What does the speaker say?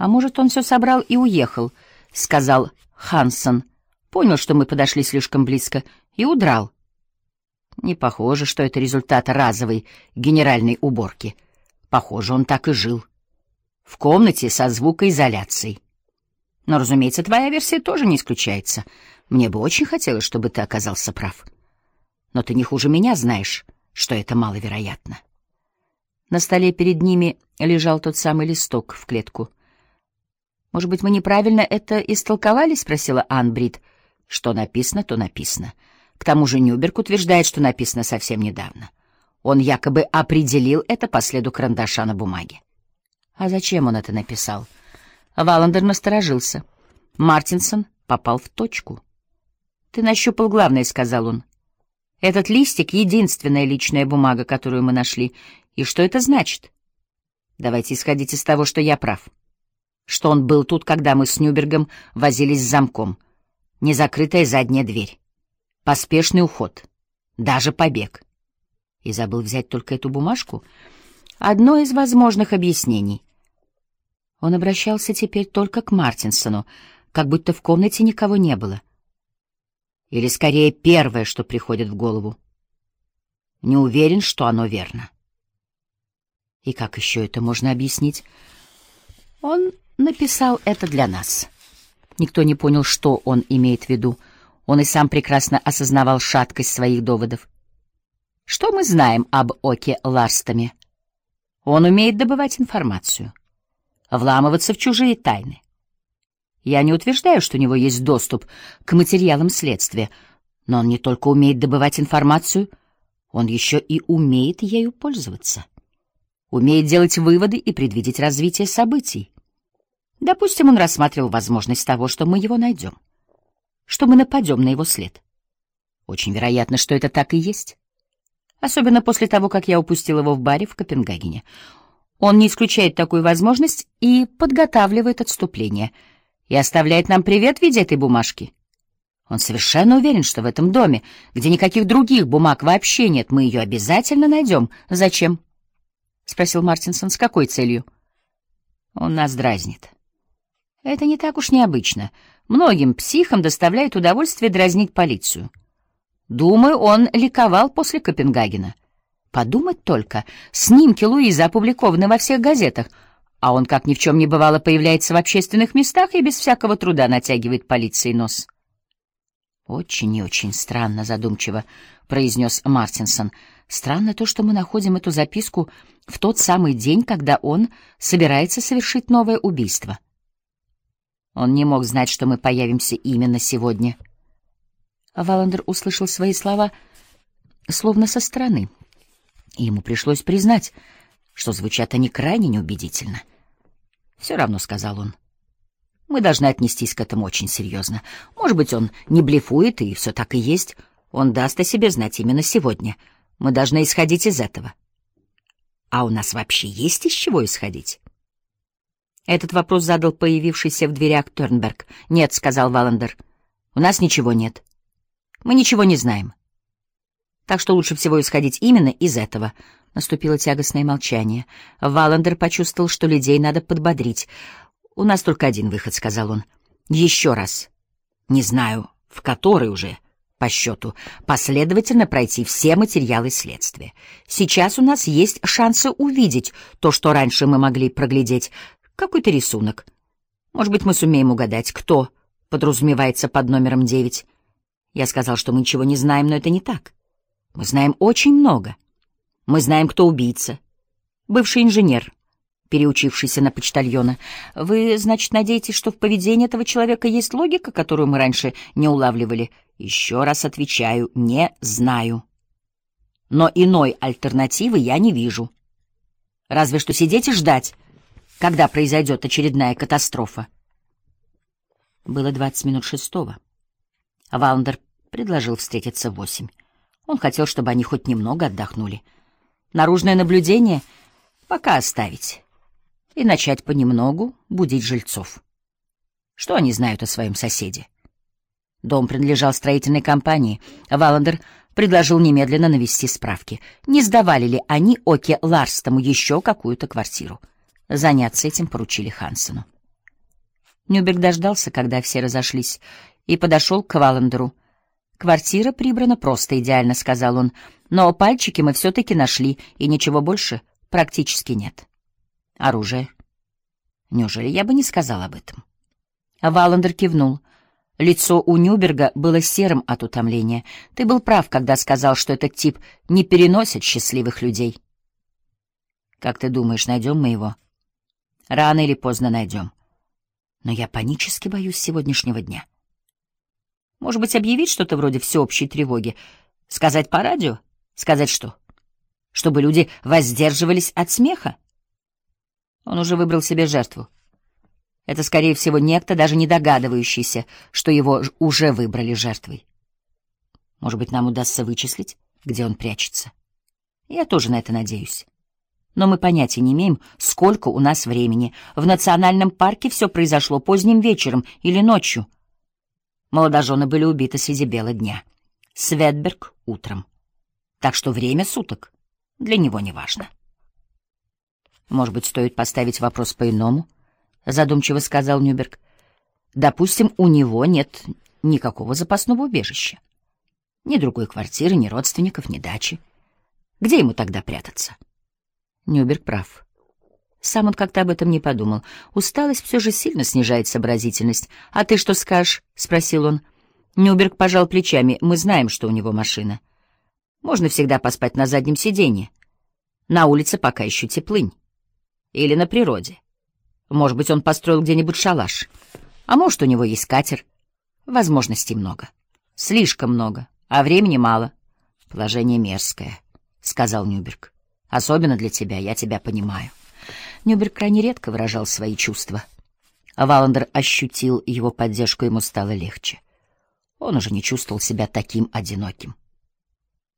«А может, он все собрал и уехал», — сказал Хансон. Понял, что мы подошли слишком близко, и удрал. Не похоже, что это результат разовой генеральной уборки. Похоже, он так и жил. В комнате со звукоизоляцией. Но, разумеется, твоя версия тоже не исключается. Мне бы очень хотелось, чтобы ты оказался прав. Но ты не хуже меня знаешь, что это маловероятно. На столе перед ними лежал тот самый листок в клетку. «Может быть, мы неправильно это истолковали?» — спросила Анбрид. «Что написано, то написано. К тому же Нюберг утверждает, что написано совсем недавно. Он якобы определил это по следу карандаша на бумаге. А зачем он это написал?» Валандер насторожился. Мартинсон попал в точку. «Ты нащупал главное», — сказал он. «Этот листик — единственная личная бумага, которую мы нашли. И что это значит? Давайте исходить из того, что я прав. Что он был тут, когда мы с Нюбергом возились с замком. Незакрытая задняя дверь. Поспешный уход. Даже побег. И забыл взять только эту бумажку? Одно из возможных объяснений. Он обращался теперь только к Мартинсону, как будто в комнате никого не было. Или, скорее, первое, что приходит в голову. Не уверен, что оно верно. И как еще это можно объяснить? Он написал это для нас. Никто не понял, что он имеет в виду. Он и сам прекрасно осознавал шаткость своих доводов. Что мы знаем об Оке Ларстоме? Он умеет добывать информацию вламываться в чужие тайны. Я не утверждаю, что у него есть доступ к материалам следствия, но он не только умеет добывать информацию, он еще и умеет ею пользоваться. Умеет делать выводы и предвидеть развитие событий. Допустим, он рассматривал возможность того, что мы его найдем, что мы нападем на его след. Очень вероятно, что это так и есть. Особенно после того, как я упустил его в баре в Копенгагене. Он не исключает такую возможность и подготавливает отступление. И оставляет нам привет в виде этой бумажки. Он совершенно уверен, что в этом доме, где никаких других бумаг вообще нет, мы ее обязательно найдем. Зачем? — спросил Мартинсон. — С какой целью? Он нас дразнит. Это не так уж необычно. Многим психам доставляет удовольствие дразнить полицию. Думаю, он ликовал после Копенгагена. Подумать только, снимки Луизы опубликованы во всех газетах, а он, как ни в чем не бывало, появляется в общественных местах и без всякого труда натягивает полиции нос. «Очень и очень странно», — задумчиво произнес Мартинсон. «Странно то, что мы находим эту записку в тот самый день, когда он собирается совершить новое убийство. Он не мог знать, что мы появимся именно сегодня». Валандер услышал свои слова словно со стороны и ему пришлось признать, что звучат они крайне неубедительно. «Все равно», — сказал он, — «мы должны отнестись к этому очень серьезно. Может быть, он не блефует, и все так и есть. Он даст о себе знать именно сегодня. Мы должны исходить из этого». «А у нас вообще есть из чего исходить?» Этот вопрос задал появившийся в дверях Тернберг. «Нет», — сказал Валандер, — «у нас ничего нет. Мы ничего не знаем. Так что лучше всего исходить именно из этого. Наступило тягостное молчание. Валандер почувствовал, что людей надо подбодрить. «У нас только один выход», — сказал он. «Еще раз. Не знаю, в который уже, по счету, последовательно пройти все материалы следствия. Сейчас у нас есть шансы увидеть то, что раньше мы могли проглядеть. Какой-то рисунок. Может быть, мы сумеем угадать, кто подразумевается под номером девять. Я сказал, что мы ничего не знаем, но это не так. Мы знаем очень много. Мы знаем, кто убийца. Бывший инженер, переучившийся на почтальона. Вы, значит, надеетесь, что в поведении этого человека есть логика, которую мы раньше не улавливали? Еще раз отвечаю, не знаю. Но иной альтернативы я не вижу. Разве что сидеть и ждать, когда произойдет очередная катастрофа. Было двадцать минут шестого. Валандер предложил встретиться в восемь. Он хотел, чтобы они хоть немного отдохнули. Наружное наблюдение пока оставить и начать понемногу будить жильцов. Что они знают о своем соседе? Дом принадлежал строительной компании. Валандер предложил немедленно навести справки. Не сдавали ли они Оке Ларстому еще какую-то квартиру? Заняться этим поручили Хансену. Нюберг дождался, когда все разошлись, и подошел к Валандеру. «Квартира прибрана просто идеально», — сказал он, — «но пальчики мы все-таки нашли, и ничего больше практически нет». «Оружие?» «Неужели я бы не сказал об этом?» Валандер кивнул. Лицо у Нюберга было серым от утомления. «Ты был прав, когда сказал, что этот тип не переносит счастливых людей». «Как ты думаешь, найдем мы его?» «Рано или поздно найдем. Но я панически боюсь сегодняшнего дня». Может быть, объявить что-то вроде всеобщей тревоги? Сказать по радио? Сказать что? Чтобы люди воздерживались от смеха? Он уже выбрал себе жертву. Это, скорее всего, некто, даже не догадывающийся, что его уже выбрали жертвой. Может быть, нам удастся вычислить, где он прячется. Я тоже на это надеюсь. Но мы понятия не имеем, сколько у нас времени. В национальном парке все произошло поздним вечером или ночью — Молодожены были убиты среди бела дня. Светберг — утром. Так что время суток для него не важно. «Может быть, стоит поставить вопрос по-иному?» — задумчиво сказал Нюберг. «Допустим, у него нет никакого запасного убежища. Ни другой квартиры, ни родственников, ни дачи. Где ему тогда прятаться?» Нюберг прав. Сам он как-то об этом не подумал. Усталость все же сильно снижает сообразительность. «А ты что скажешь?» — спросил он. Нюберг пожал плечами. «Мы знаем, что у него машина. Можно всегда поспать на заднем сиденье. На улице пока еще теплынь. Или на природе. Может быть, он построил где-нибудь шалаш. А может, у него есть катер. Возможностей много. Слишком много, а времени мало. Положение мерзкое, — сказал Нюберг. Особенно для тебя, я тебя понимаю. Нюберг крайне редко выражал свои чувства. А Валандер ощутил его поддержку, ему стало легче. Он уже не чувствовал себя таким одиноким.